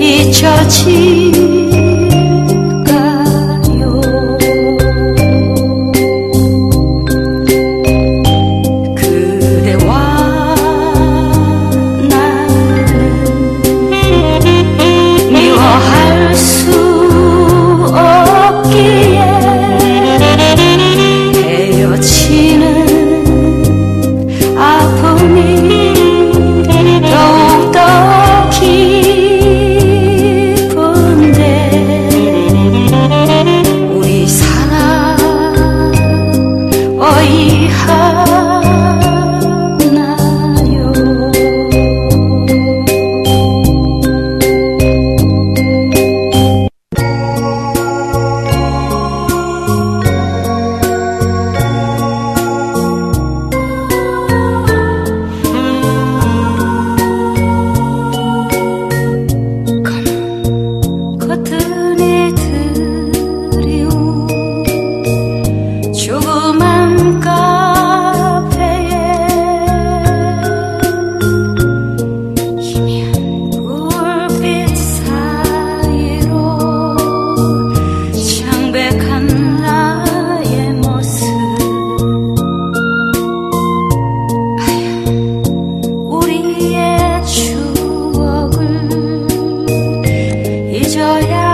잊혀지 잊어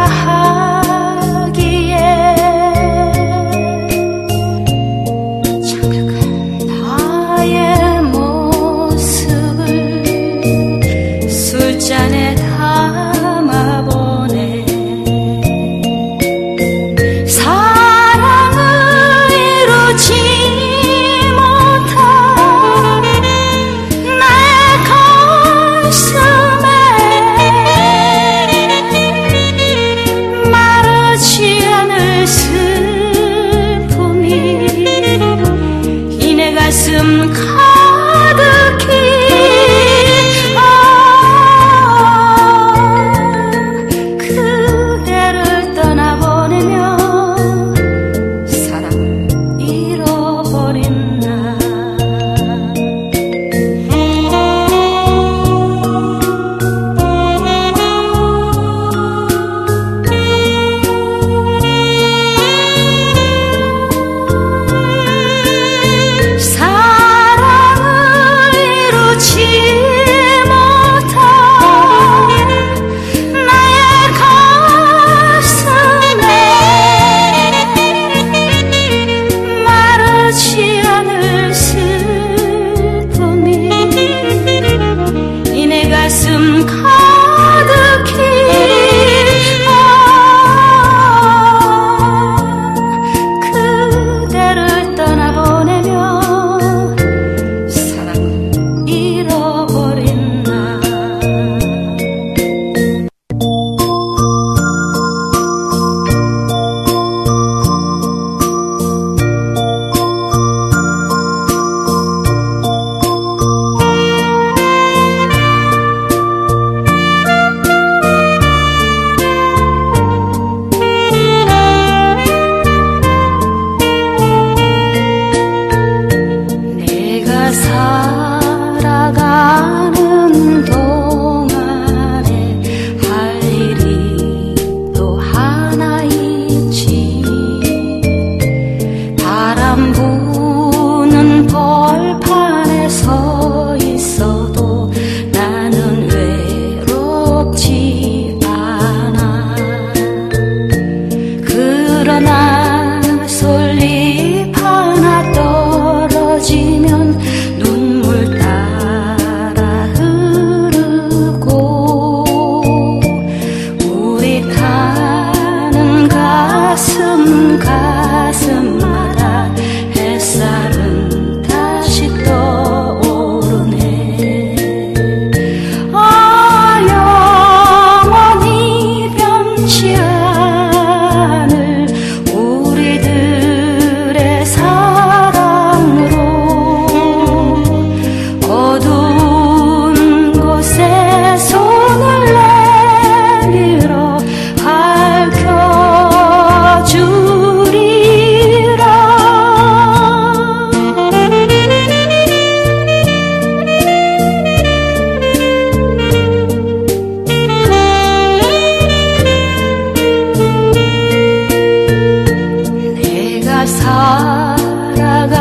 살아가는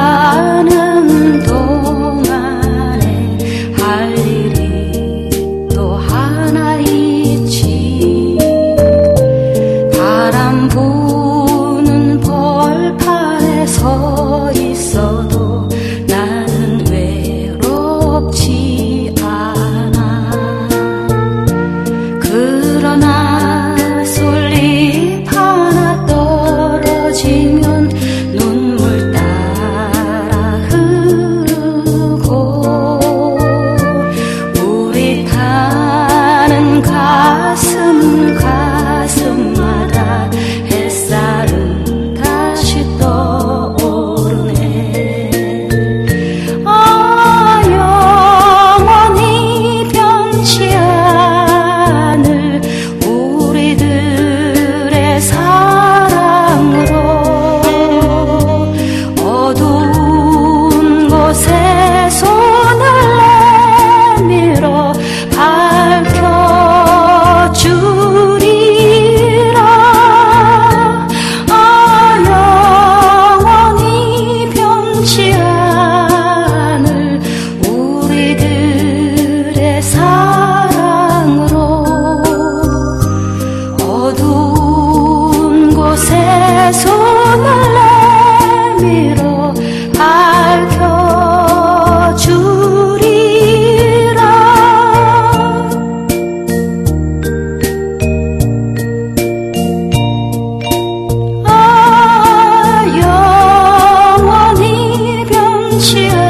cheer.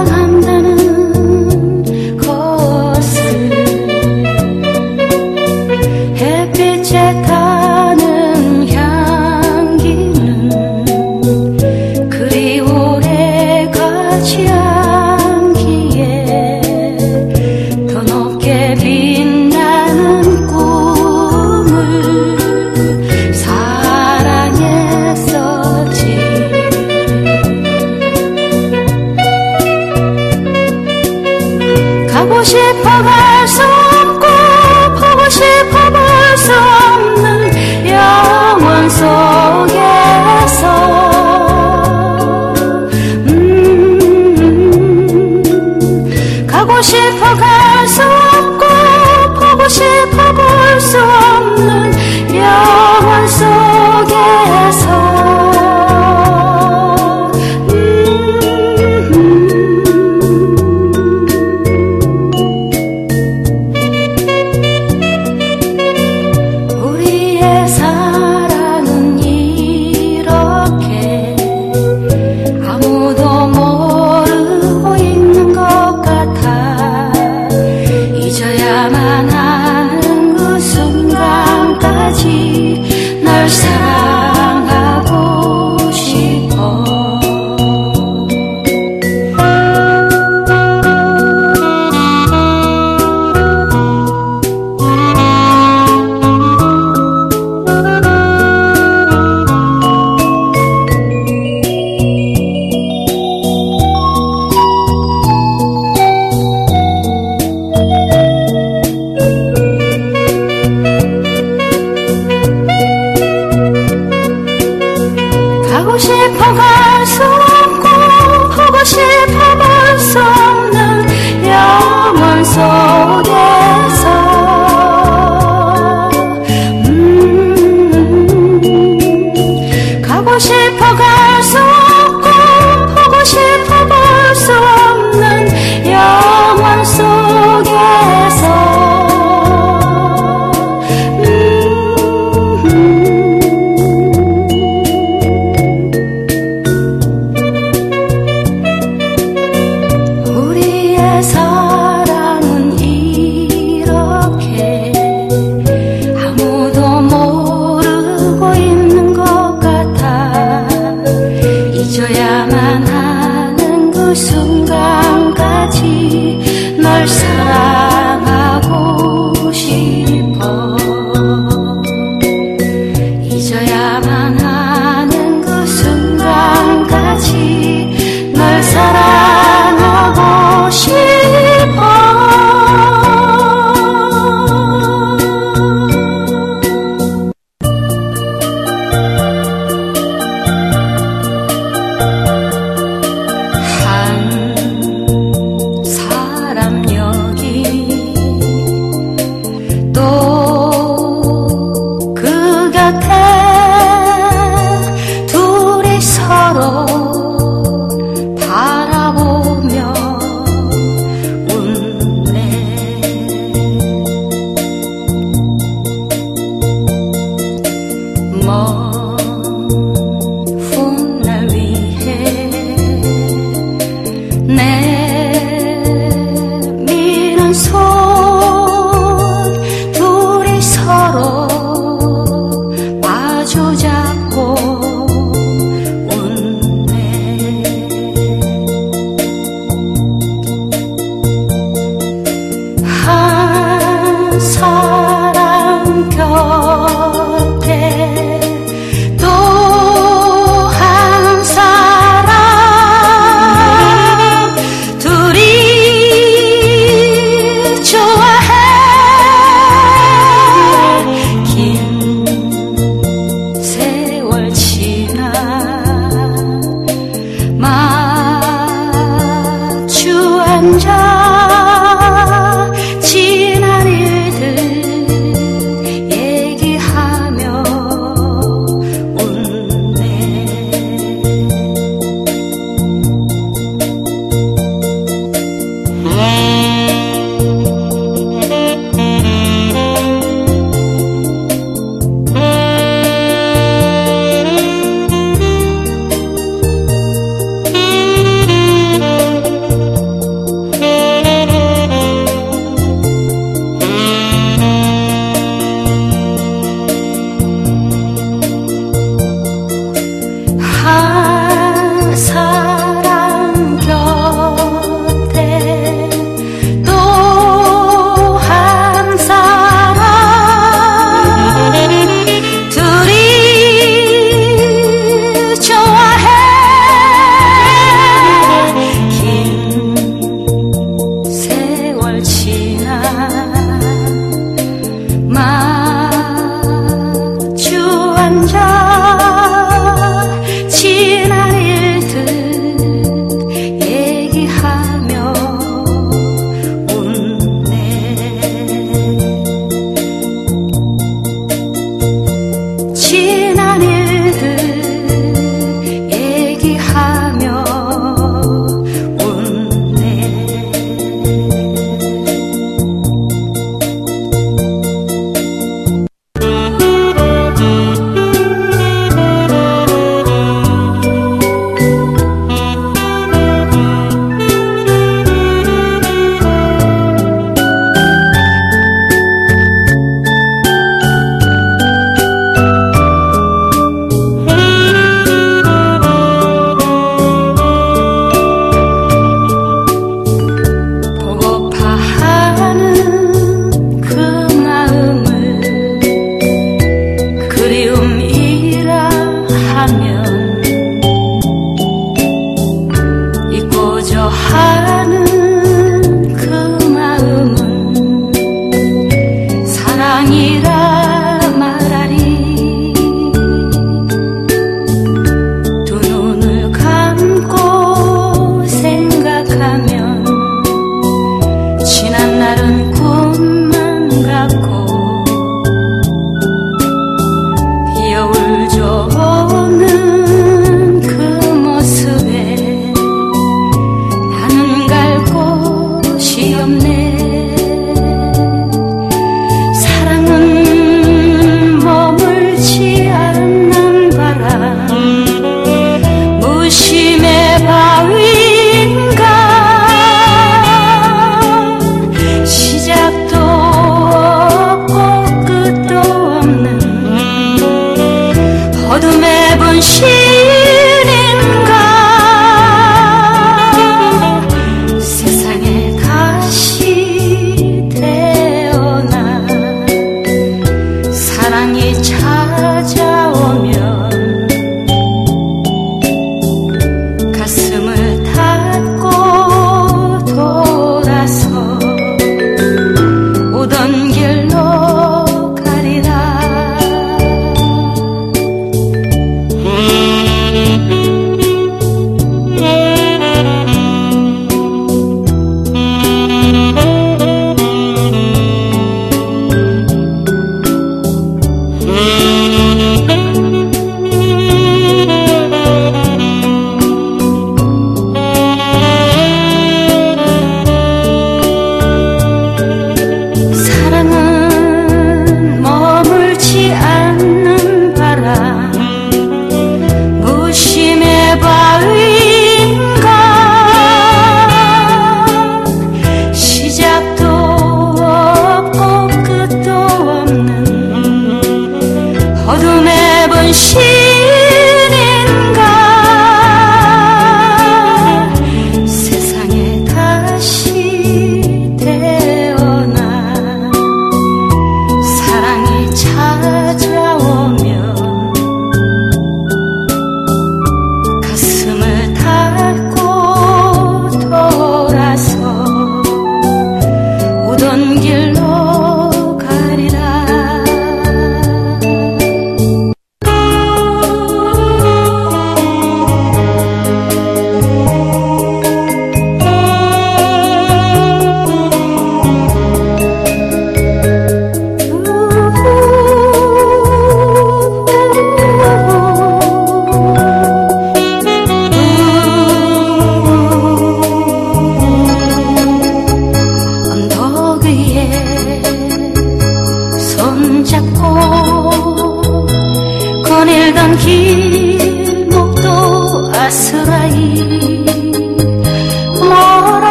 잊어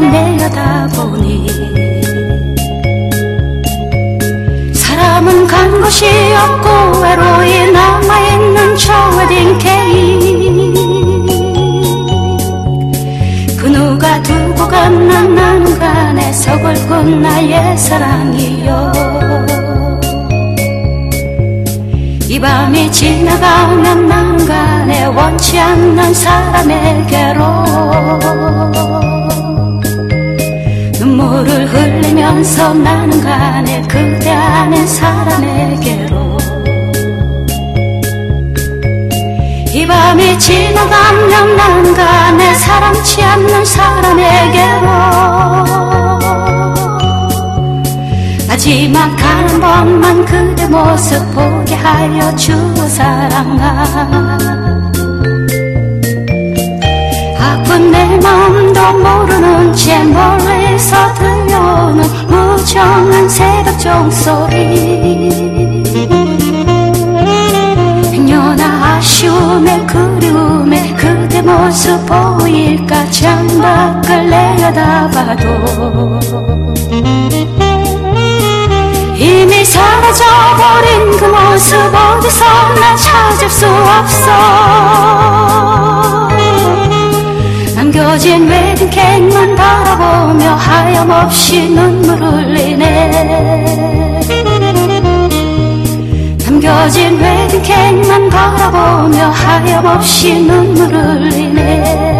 내려다보니 사람은 간 곳이 없고 외로이 남아있는 저 웨딩 케이크 그 누가 두고 갔나 나는 간에 서글픈 나의 사랑이여 이 밤이 지나가면 나는 간에 원치 않는 사람에게로 눈물을 흘리면서 나는 간에 그대 아는 사람에게로. 이 밤이 지나가면 난 가네 사랑치 않는 사람에게로. 마지막 한 번만 그대 모습 보게 하여 주어 사랑아. 아픈 내 마음도 모르는 채 멀리서 들려오는 무정한 새벽 종소리. 행여나 아쉬움에 그리움에 그대 모습 보일까 창밖을 내려다봐도 이미 사라져버린 그 모습 어디서나 찾을 수 없어 남겨진 웨딩 케이크만 바라보며 하염없이 눈물 흘리네. 남겨진 웨딩 케이크만 바라보며 하염없이 눈물 흘리네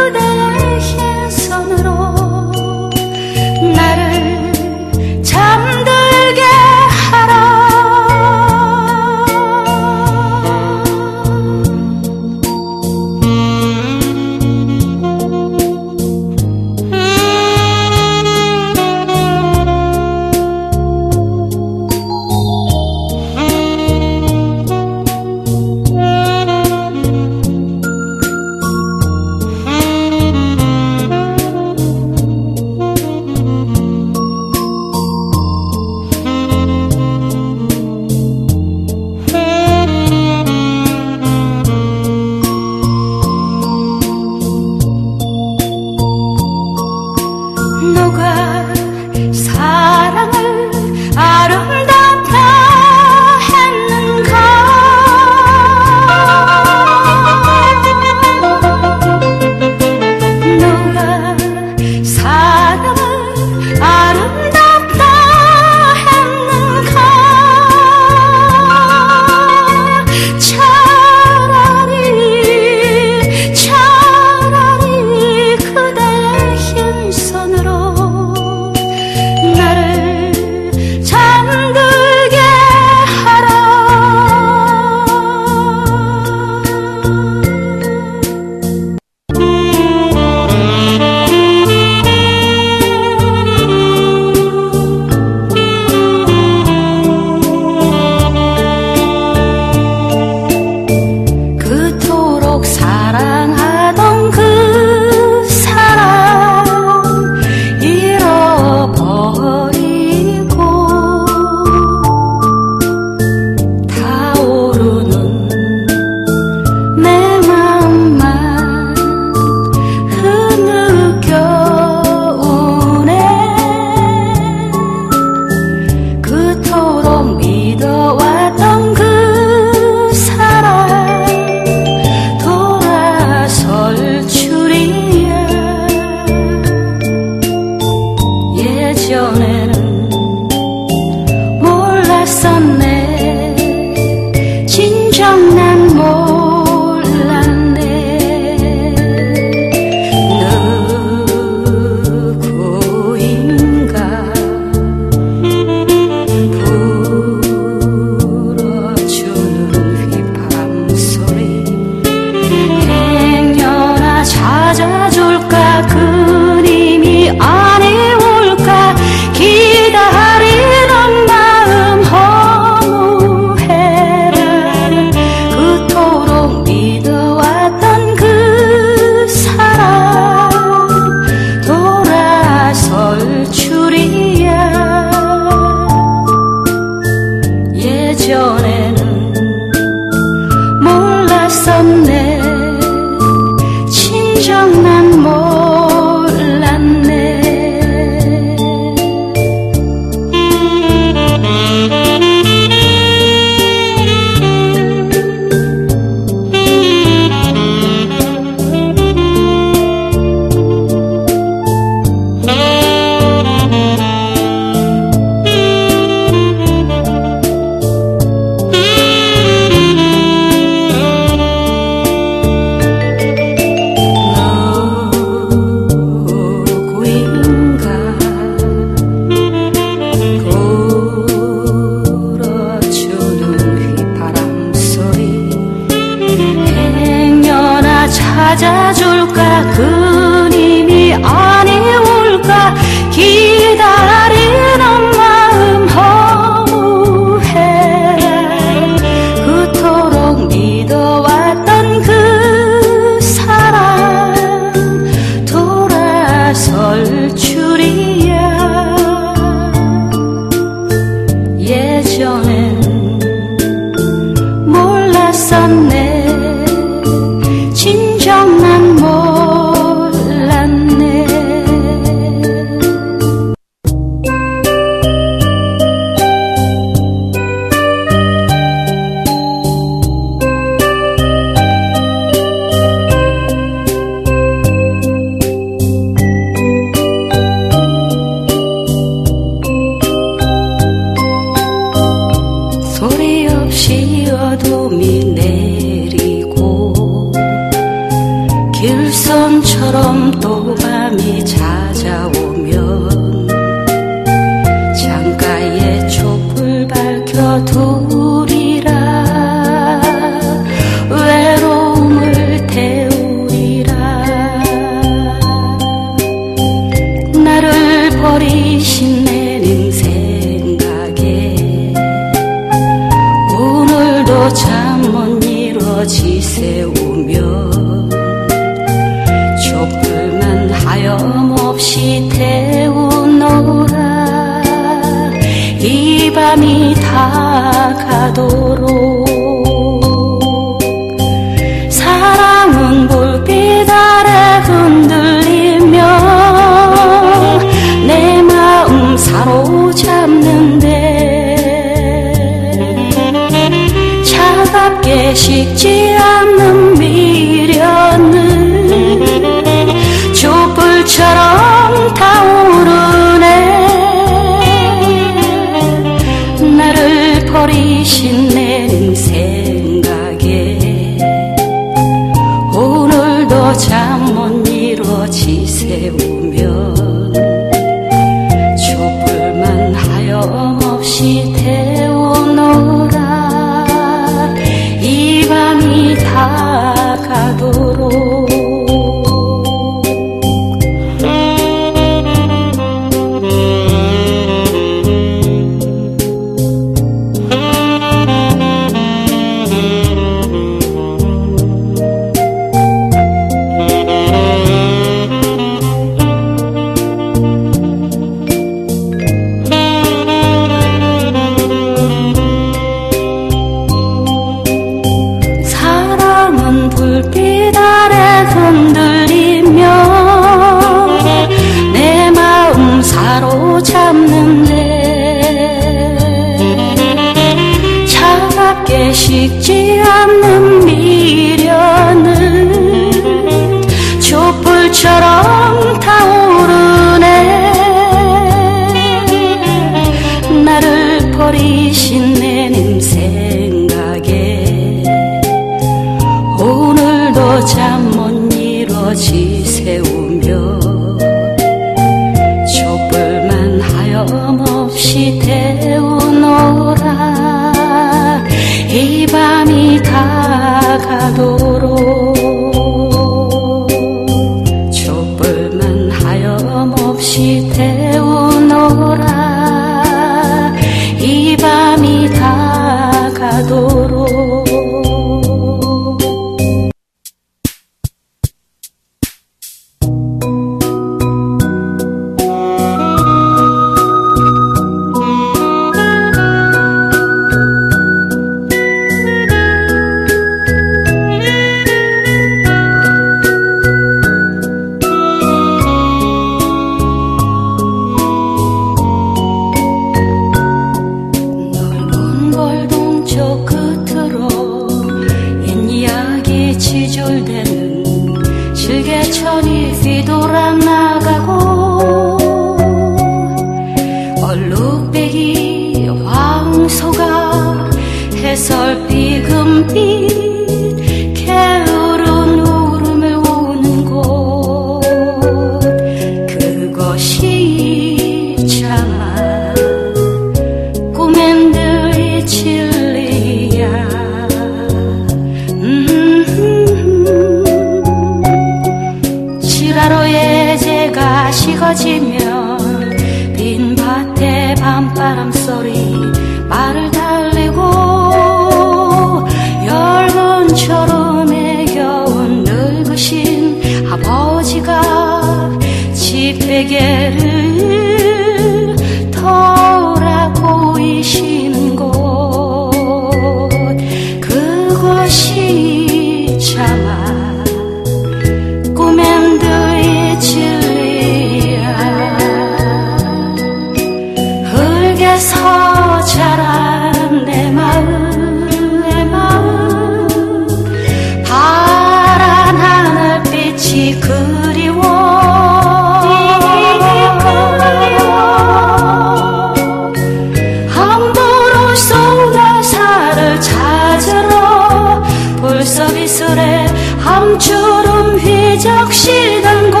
적시던 곳.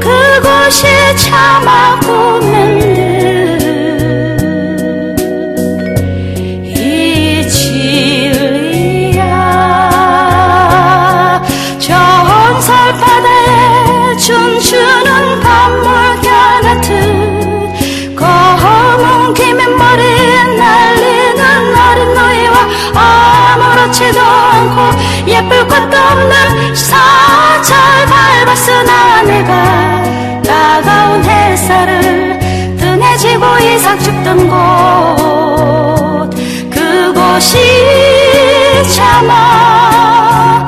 그곳이 참아 철 밟았으나 내가 따가운 햇살을 등에 지고 이상 죽던 곳. 그곳이 참아